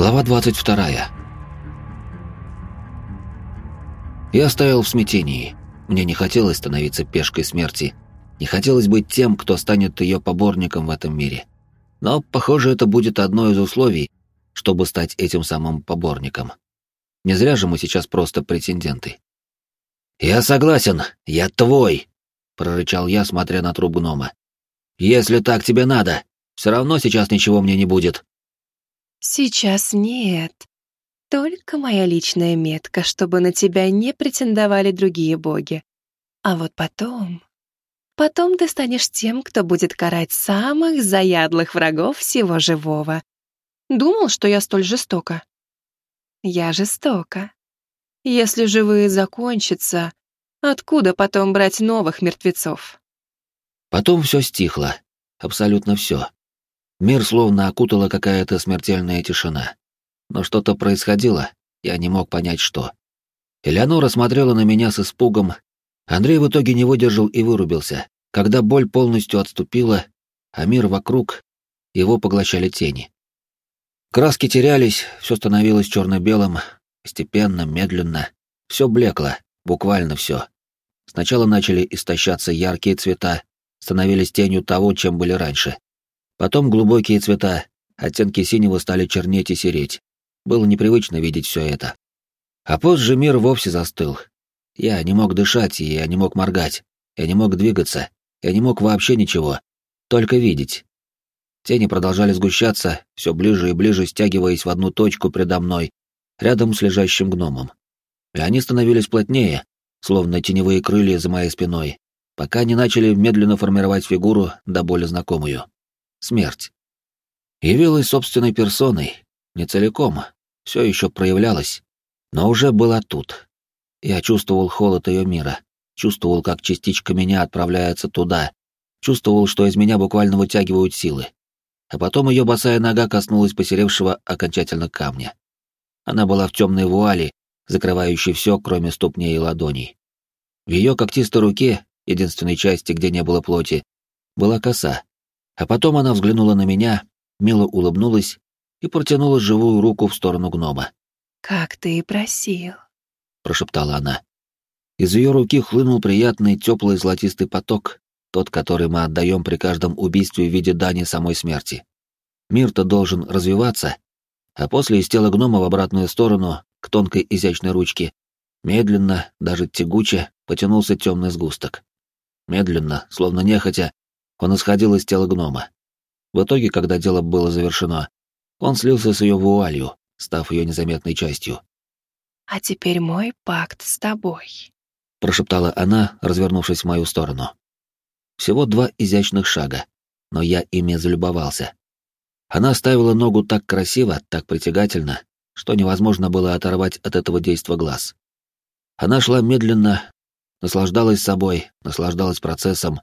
Глава 22. Я стоял в смятении. Мне не хотелось становиться пешкой смерти. Не хотелось быть тем, кто станет ее поборником в этом мире. Но, похоже, это будет одно из условий, чтобы стать этим самым поборником. Не зря же мы сейчас просто претенденты. «Я согласен, я твой!» — прорычал я, смотря на труп гнома. «Если так тебе надо, все равно сейчас ничего мне не будет». «Сейчас нет. Только моя личная метка, чтобы на тебя не претендовали другие боги. А вот потом... Потом ты станешь тем, кто будет карать самых заядлых врагов всего живого. Думал, что я столь жестока? Я жестока. Если живые закончатся, откуда потом брать новых мертвецов? Потом все стихло. Абсолютно все. Мир словно окутала какая-то смертельная тишина. Но что-то происходило, я не мог понять, что. Элеонора смотрела на меня с испугом. Андрей в итоге не выдержал и вырубился, когда боль полностью отступила, а мир вокруг, его поглощали тени. Краски терялись, все становилось черно-белым, постепенно, медленно, все блекло, буквально все. Сначала начали истощаться яркие цвета, становились тенью того, чем были раньше. Потом глубокие цвета, оттенки синего стали чернеть и сереть. Было непривычно видеть все это. А позже мир вовсе застыл. Я не мог дышать, и я не мог моргать. Я не мог двигаться. Я не мог вообще ничего. Только видеть. Тени продолжали сгущаться, все ближе и ближе стягиваясь в одну точку предо мной, рядом с лежащим гномом. И они становились плотнее, словно теневые крылья за моей спиной, пока не начали медленно формировать фигуру до боли знакомую смерть. Явилась собственной персоной, не целиком, все еще проявлялась, но уже была тут. Я чувствовал холод ее мира, чувствовал, как частичка меня отправляется туда, чувствовал, что из меня буквально вытягивают силы. А потом ее босая нога коснулась посеревшего окончательно камня. Она была в темной вуале, закрывающей все, кроме ступней и ладоней. В ее когтистой руке, единственной части, где не было плоти, была коса, а потом она взглянула на меня, мило улыбнулась и протянула живую руку в сторону гнома. «Как ты и просил», — прошептала она. Из ее руки хлынул приятный теплый золотистый поток, тот, который мы отдаем при каждом убийстве в виде дани самой смерти. Мир-то должен развиваться, а после из тела гнома в обратную сторону, к тонкой изящной ручке, медленно, даже тягуче, потянулся темный сгусток. Медленно, словно нехотя, он исходил из тела гнома. В итоге, когда дело было завершено, он слился с ее вуалью, став ее незаметной частью. «А теперь мой пакт с тобой», — прошептала она, развернувшись в мою сторону. Всего два изящных шага, но я ими залюбовался. Она ставила ногу так красиво, так притягательно, что невозможно было оторвать от этого действа глаз. Она шла медленно, наслаждалась собой, наслаждалась процессом,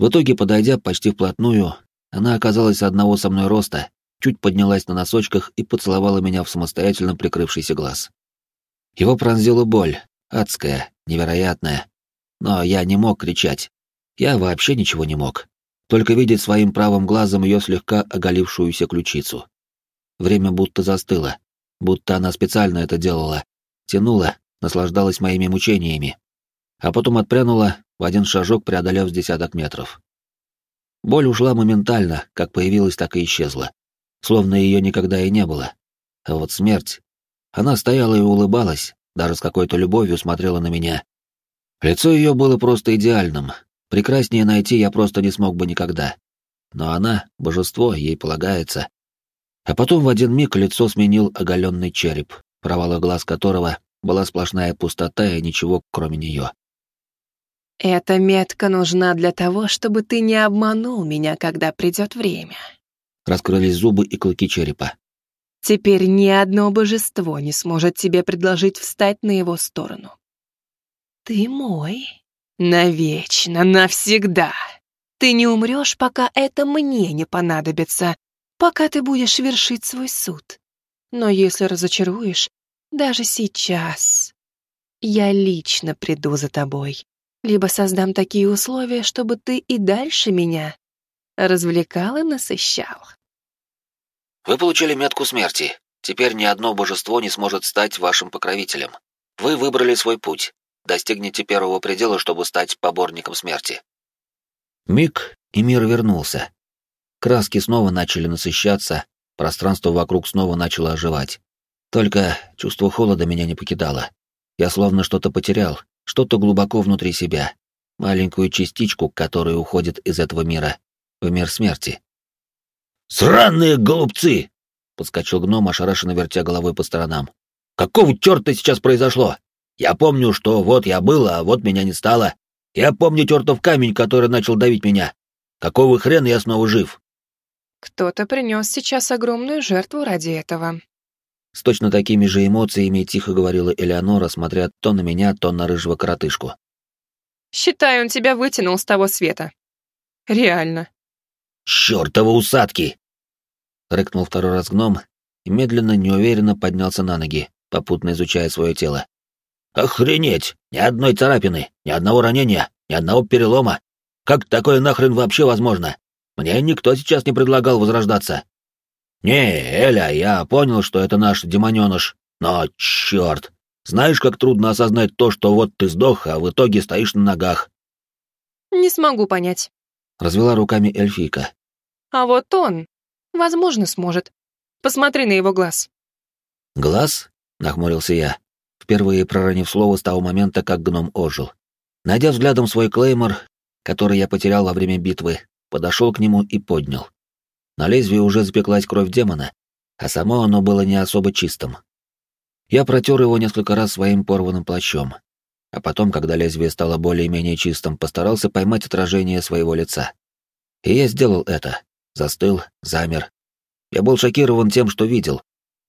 в итоге, подойдя почти вплотную, она оказалась одного со мной роста, чуть поднялась на носочках и поцеловала меня в самостоятельно прикрывшийся глаз. Его пронзила боль, адская, невероятная. Но я не мог кричать. Я вообще ничего не мог. Только видеть своим правым глазом ее слегка оголившуюся ключицу. Время будто застыло, будто она специально это делала. Тянула, наслаждалась моими мучениями. А потом отпрянула, в один шажок преодолев с десяток метров. Боль ушла моментально, как появилась, так и исчезла. Словно ее никогда и не было. А вот смерть... Она стояла и улыбалась, даже с какой-то любовью смотрела на меня. Лицо ее было просто идеальным. Прекраснее найти я просто не смог бы никогда. Но она — божество, ей полагается. А потом в один миг лицо сменил оголенный череп, провалы глаз которого была сплошная пустота и ничего, кроме нее. Эта метка нужна для того, чтобы ты не обманул меня, когда придет время. Раскрылись зубы и клыки черепа. Теперь ни одно божество не сможет тебе предложить встать на его сторону. Ты мой. Навечно, навсегда. Ты не умрешь, пока это мне не понадобится, пока ты будешь вершить свой суд. Но если разочаруешь, даже сейчас, я лично приду за тобой либо создам такие условия, чтобы ты и дальше меня развлекал и насыщал. Вы получили метку смерти. Теперь ни одно божество не сможет стать вашим покровителем. Вы выбрали свой путь. Достигните первого предела, чтобы стать поборником смерти. Миг, и мир вернулся. Краски снова начали насыщаться, пространство вокруг снова начало оживать. Только чувство холода меня не покидало. Я словно что-то потерял, что-то глубоко внутри себя, маленькую частичку, которая уходит из этого мира, в мир смерти. «Сраные голубцы!» — подскочил гном, ошарашенно вертя головой по сторонам. «Какого черта сейчас произошло? Я помню, что вот я был, а вот меня не стало. Я помню тертов камень, который начал давить меня. Какого хрена я снова жив?» «Кто-то принес сейчас огромную жертву ради этого», с точно такими же эмоциями тихо говорила Элеонора, смотря то на меня, то на рыжего коротышку. «Считай, он тебя вытянул с того света. Реально». «Чёртовы усадки!» Рыкнул второй раз гном и медленно, неуверенно поднялся на ноги, попутно изучая свое тело. «Охренеть! Ни одной царапины, ни одного ранения, ни одного перелома! Как такое нахрен вообще возможно? Мне никто сейчас не предлагал возрождаться!» «Не, Эля, я понял, что это наш демонёныш, но, чёрт, знаешь, как трудно осознать то, что вот ты сдох, а в итоге стоишь на ногах?» «Не смогу понять», — развела руками эльфийка. «А вот он, возможно, сможет. Посмотри на его глаз». «Глаз?» — нахмурился я, впервые проронив слово с того момента, как гном ожил. Найдя взглядом свой клеймор, который я потерял во время битвы, подошел к нему и поднял. На лезвии уже запеклась кровь демона, а само оно было не особо чистым. Я протер его несколько раз своим порванным плащом, а потом, когда лезвие стало более-менее чистым, постарался поймать отражение своего лица. И я сделал это. Застыл, замер. Я был шокирован тем, что видел.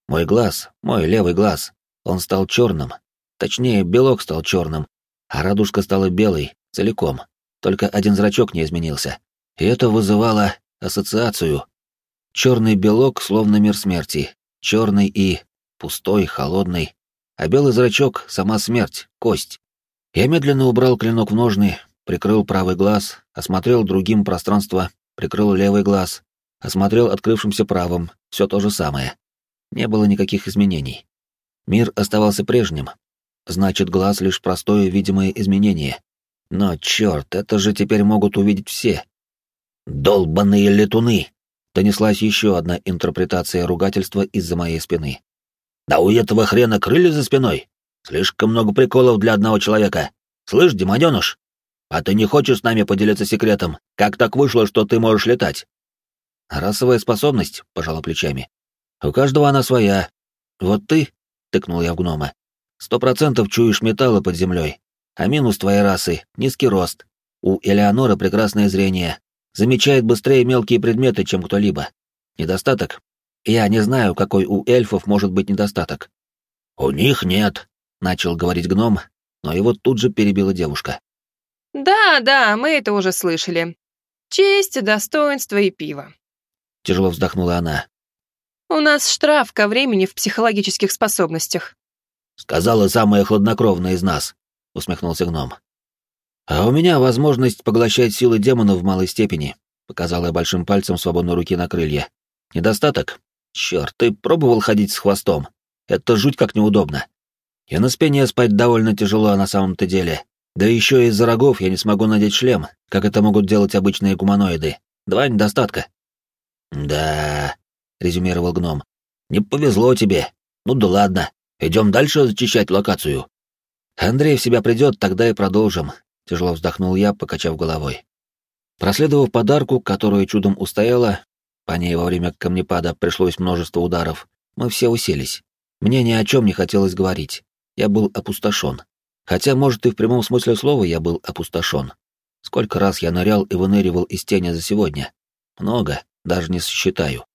Мой глаз, мой левый глаз, он стал черным. Точнее, белок стал черным, а радужка стала белой, целиком. Только один зрачок не изменился. И это вызывало ассоциацию Черный белок, словно мир смерти, черный и пустой, холодный, а белый зрачок — сама смерть, кость. Я медленно убрал клинок в ножны, прикрыл правый глаз, осмотрел другим пространство, прикрыл левый глаз, осмотрел открывшимся правым, все то же самое. Не было никаких изменений. Мир оставался прежним. Значит, глаз — лишь простое видимое изменение. Но, черт, это же теперь могут увидеть все. «Долбаные летуны!» Донеслась еще одна интерпретация ругательства из-за моей спины. «Да у этого хрена крылья за спиной! Слишком много приколов для одного человека! Слышь, демонёныш, а ты не хочешь с нами поделиться секретом? Как так вышло, что ты можешь летать?» «Расовая способность», — пожала плечами. «У каждого она своя. Вот ты», — тыкнул я в гнома, — «сто процентов чуешь металлы под землей, а минус твоей расы — низкий рост. У Элеонора прекрасное зрение, замечает быстрее мелкие предметы, чем кто-либо. Недостаток? Я не знаю, какой у эльфов может быть недостаток. У них нет, начал говорить гном, но его тут же перебила девушка. Да, да, мы это уже слышали. Честь, достоинство и пиво. Тяжело вздохнула она. У нас штраф ко времени в психологических способностях. Сказала самая хладнокровная из нас, усмехнулся гном. «А у меня возможность поглощать силы демонов в малой степени», — показала я большим пальцем свободной руки на крылья. «Недостаток? Черт, ты пробовал ходить с хвостом? Это жуть как неудобно. И на спине спать довольно тяжело на самом-то деле. Да еще из-за рогов я не смогу надеть шлем, как это могут делать обычные гуманоиды. Два недостатка». «Да», — резюмировал гном, — «не повезло тебе. Ну да ладно, идем дальше зачищать локацию». Андрей в себя придет, тогда и продолжим. Тяжело вздохнул я, покачав головой. Проследовав подарку, которую чудом устояла, по ней во время камнепада пришлось множество ударов, мы все уселись. Мне ни о чем не хотелось говорить. Я был опустошен. Хотя, может, и в прямом смысле слова я был опустошен. Сколько раз я нырял и выныривал из тени за сегодня? Много, даже не сосчитаю.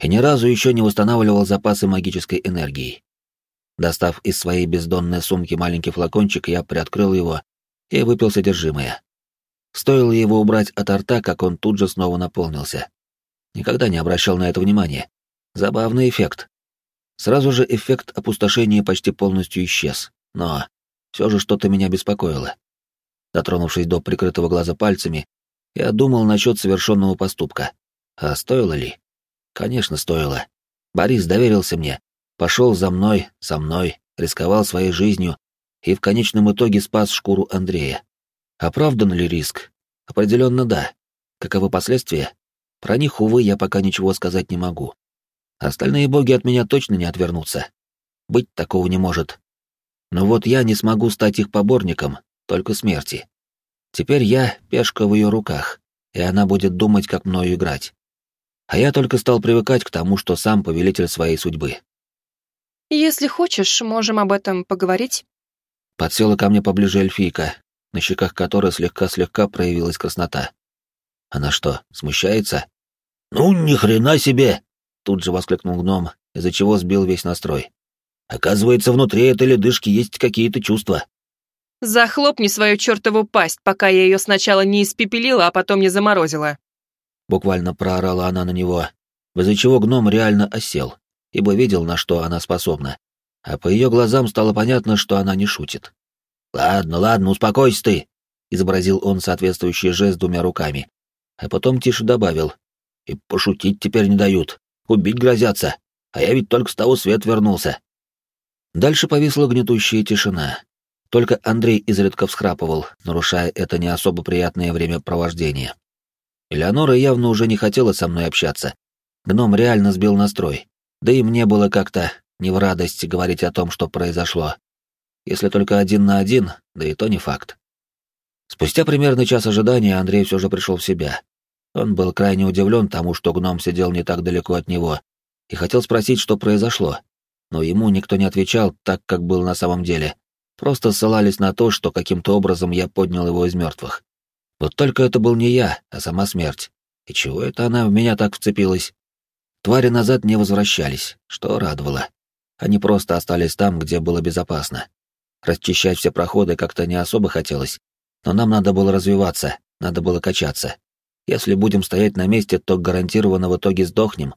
И ни разу еще не восстанавливал запасы магической энергии. Достав из своей бездонной сумки маленький флакончик, я приоткрыл его и выпил содержимое. Стоило его убрать от рта, как он тут же снова наполнился. Никогда не обращал на это внимания. Забавный эффект. Сразу же эффект опустошения почти полностью исчез, но все же что-то меня беспокоило. Дотронувшись до прикрытого глаза пальцами, я думал насчет совершенного поступка. А стоило ли? Конечно, стоило. Борис доверился мне, Пошел за мной, со мной, рисковал своей жизнью и в конечном итоге спас шкуру Андрея. Оправдан ли риск? Определенно да. Каковы последствия? Про них, увы, я пока ничего сказать не могу. Остальные боги от меня точно не отвернутся. Быть такого не может. Но вот я не смогу стать их поборником, только смерти. Теперь я — пешка в ее руках, и она будет думать, как мною играть. А я только стал привыкать к тому, что сам повелитель своей судьбы. «Если хочешь, можем об этом поговорить». Подсела ко мне поближе эльфийка, на щеках которой слегка-слегка проявилась краснота. Она что, смущается? «Ну, ни хрена себе!» Тут же воскликнул гном, из-за чего сбил весь настрой. «Оказывается, внутри этой ледышки есть какие-то чувства». «Захлопни свою чертову пасть, пока я ее сначала не испепелила, а потом не заморозила». Буквально проорала она на него, из-за чего гном реально осел, ибо видел, на что она способна. А по ее глазам стало понятно, что она не шутит. «Ладно, ладно, успокойся ты», — изобразил он соответствующий жест двумя руками. А потом тише добавил. «И пошутить теперь не дают. Убить грозятся. А я ведь только с того свет вернулся». Дальше повисла гнетущая тишина. Только Андрей изредка всхрапывал, нарушая это не особо приятное времяпровождение. Элеонора явно уже не хотела со мной общаться. Гном реально сбил настрой. Да и мне было как-то не в радость говорить о том, что произошло. Если только один на один, да и то не факт. Спустя примерно час ожидания Андрей все же пришел в себя. Он был крайне удивлен тому, что гном сидел не так далеко от него, и хотел спросить, что произошло, но ему никто не отвечал так, как был на самом деле. Просто ссылались на то, что каким-то образом я поднял его из мертвых. Вот только это был не я, а сама смерть. И чего это она в меня так вцепилась? Твари назад не возвращались, что радовало. Они просто остались там, где было безопасно. Расчищать все проходы как-то не особо хотелось, но нам надо было развиваться, надо было качаться. Если будем стоять на месте, то гарантированно в итоге сдохнем,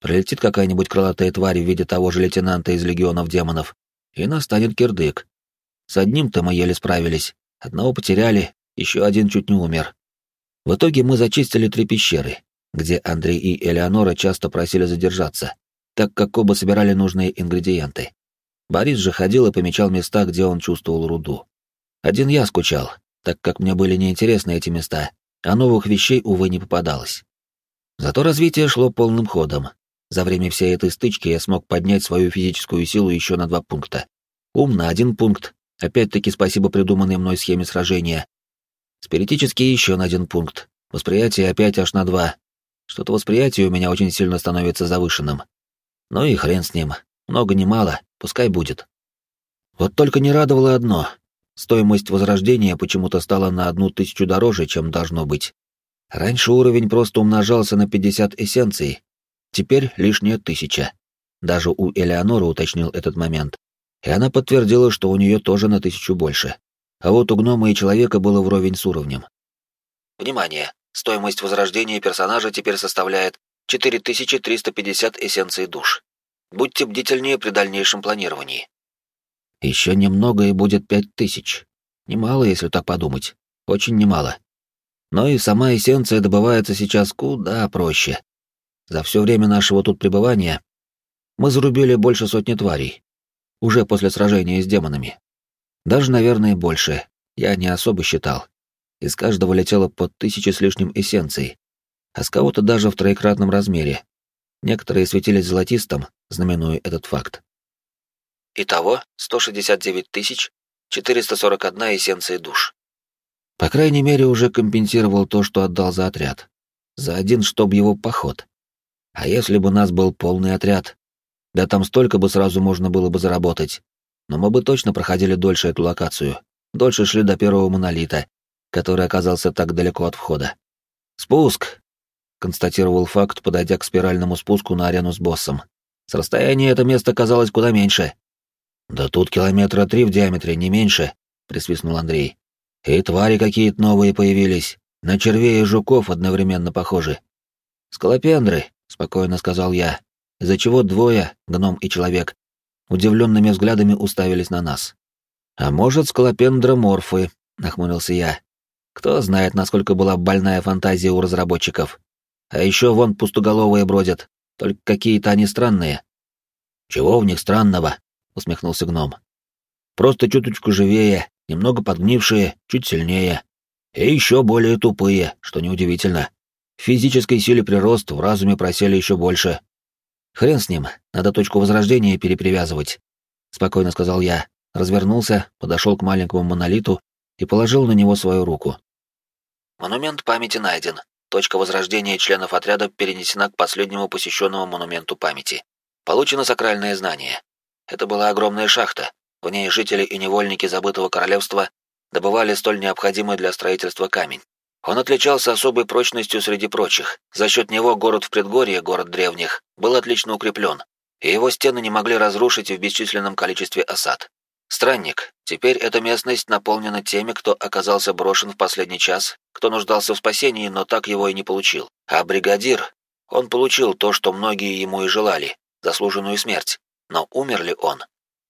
Прилетит какая-нибудь крылатая тварь в виде того же лейтенанта из легионов демонов, и настанет кирдык. С одним-то мы еле справились, одного потеряли, еще один чуть не умер. В итоге мы зачистили три пещеры, где Андрей и Элеонора часто просили задержаться, так как оба собирали нужные ингредиенты. Борис же ходил и помечал места, где он чувствовал руду. Один я скучал, так как мне были неинтересны эти места, а новых вещей, увы, не попадалось. Зато развитие шло полным ходом, за время всей этой стычки я смог поднять свою физическую силу еще на два пункта. Ум на один пункт, опять-таки спасибо придуманной мной схеме сражения. Спиритический еще на один пункт, восприятие опять аж на два. Что-то восприятие у меня очень сильно становится завышенным. Ну и хрен с ним, много не мало, пускай будет. Вот только не радовало одно. Стоимость возрождения почему-то стала на одну тысячу дороже, чем должно быть. Раньше уровень просто умножался на 50 эссенций, Теперь лишняя тысяча. Даже у Элеоноры уточнил этот момент. И она подтвердила, что у нее тоже на тысячу больше. А вот у гнома и человека было вровень с уровнем. Внимание! Стоимость возрождения персонажа теперь составляет 4350 эссенций душ. Будьте бдительнее при дальнейшем планировании. Еще немного и будет 5000. Немало, если так подумать. Очень немало. Но и сама эссенция добывается сейчас куда проще. За все время нашего тут пребывания мы зарубили больше сотни тварей, уже после сражения с демонами. Даже, наверное, больше, я не особо считал. Из каждого летело по тысяче с лишним эссенций, а с кого-то даже в троекратном размере. Некоторые светились золотистым, знаменуя этот факт. Итого 169 тысяч 441 эссенции душ. По крайней мере, уже компенсировал то, что отдал за отряд. За один, чтоб его поход. А если бы у нас был полный отряд? Да там столько бы сразу можно было бы заработать. Но мы бы точно проходили дольше эту локацию. Дольше шли до первого монолита, который оказался так далеко от входа. «Спуск!» — констатировал факт, подойдя к спиральному спуску на арену с боссом. С расстояния это место казалось куда меньше. «Да тут километра три в диаметре, не меньше», — присвистнул Андрей. «И твари какие-то новые появились. На червей и жуков одновременно похожи. Скалопендры, — спокойно сказал я, из-за чего двое, гном и человек, удивленными взглядами уставились на нас. «А может, скалопендроморфы», — нахмурился я. «Кто знает, насколько была больная фантазия у разработчиков. А еще вон пустоголовые бродят, только какие-то они странные». Чего в них странного? усмехнулся гном. Просто чуточку живее, немного подгнившие, чуть сильнее. И еще более тупые, что неудивительно. В физической силе прирост, в разуме просели еще больше. Хрен с ним, надо точку возрождения перепривязывать. Спокойно сказал я, развернулся, подошел к маленькому монолиту и положил на него свою руку. Монумент памяти найден. Точка возрождения членов отряда перенесена к последнему посещенному монументу памяти. Получено сакральное знание. Это была огромная шахта. В ней жители и невольники забытого королевства добывали столь необходимый для строительства камень. Он отличался особой прочностью среди прочих. За счет него город в предгорье, город древних, был отлично укреплен, и его стены не могли разрушить в бесчисленном количестве осад. Странник, теперь эта местность наполнена теми, кто оказался брошен в последний час, кто нуждался в спасении, но так его и не получил. А бригадир, он получил то, что многие ему и желали, заслуженную смерть. Но умер ли он?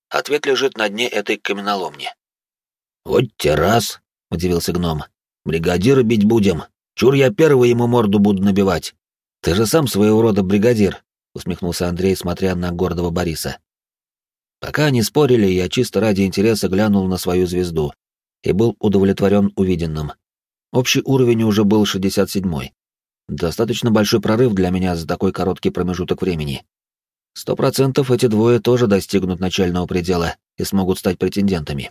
Ответ лежит на дне этой каменоломни. «Вот те раз!» — удивился гном. Бригадира бить будем. Чур я первый ему морду буду набивать. Ты же сам своего рода бригадир, усмехнулся Андрей, смотря на гордого Бориса. Пока они спорили, я чисто ради интереса глянул на свою звезду и был удовлетворен увиденным. Общий уровень уже был 67-й. Достаточно большой прорыв для меня за такой короткий промежуток времени. Сто процентов эти двое тоже достигнут начального предела и смогут стать претендентами.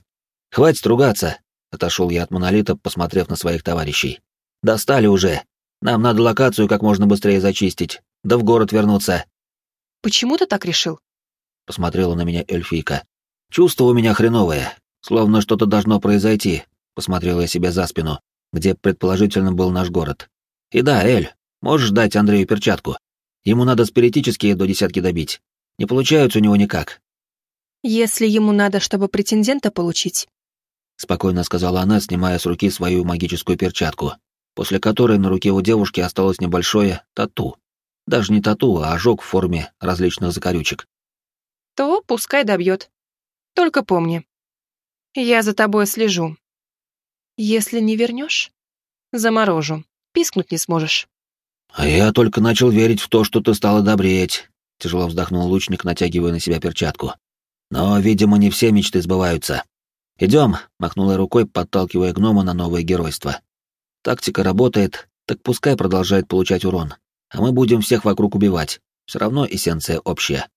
Хватит ругаться, Отошел я от монолита, посмотрев на своих товарищей. «Достали уже. Нам надо локацию как можно быстрее зачистить, да в город вернуться». «Почему ты так решил?» Посмотрела на меня эльфийка. «Чувство у меня хреновое, словно что-то должно произойти», посмотрела я себе за спину, где предположительно был наш город. «И да, Эль, можешь дать Андрею перчатку? Ему надо спиритические до десятки добить. Не получается у него никак». «Если ему надо, чтобы претендента получить, — спокойно сказала она, снимая с руки свою магическую перчатку, после которой на руке у девушки осталось небольшое тату. Даже не тату, а ожог в форме различных закорючек. «То пускай добьет. Только помни, я за тобой слежу. Если не вернешь, заморожу, пискнуть не сможешь». «А я только начал верить в то, что ты стала добреть», — тяжело вздохнул лучник, натягивая на себя перчатку. «Но, видимо, не все мечты сбываются». «Идем», — махнула рукой, подталкивая гнома на новое геройство. «Тактика работает, так пускай продолжает получать урон, а мы будем всех вокруг убивать. Все равно эссенция общая».